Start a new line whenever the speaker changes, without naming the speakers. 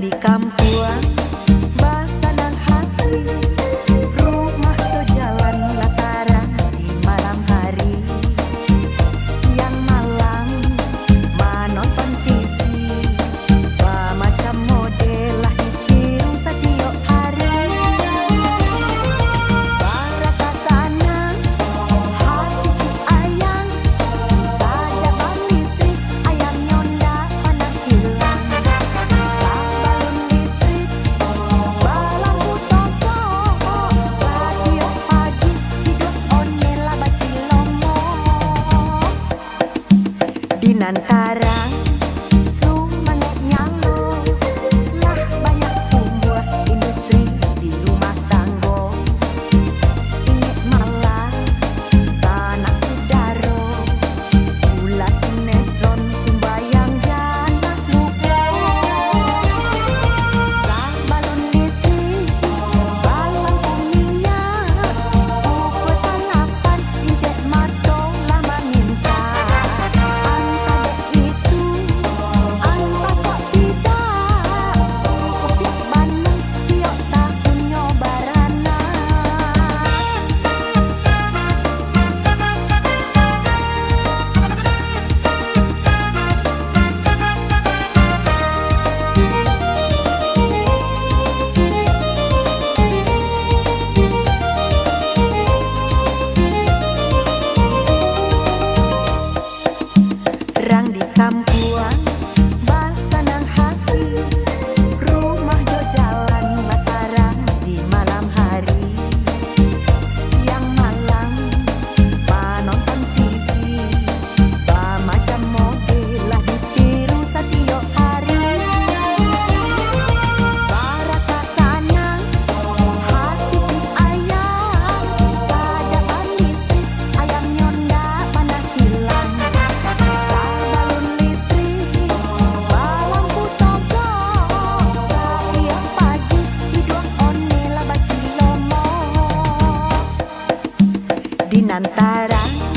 di kampung Dinantara